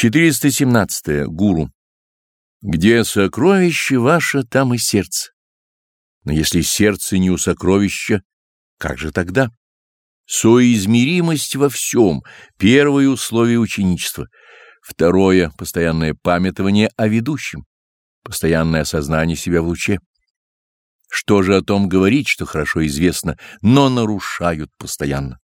417. -е. Гуру. Где сокровище ваше, там и сердце. Но если сердце не у сокровища, как же тогда? Соизмеримость во всем — первое условие ученичества. Второе — постоянное памятование о ведущем, постоянное осознание себя в луче. Что же о том говорить, что хорошо известно, но нарушают постоянно?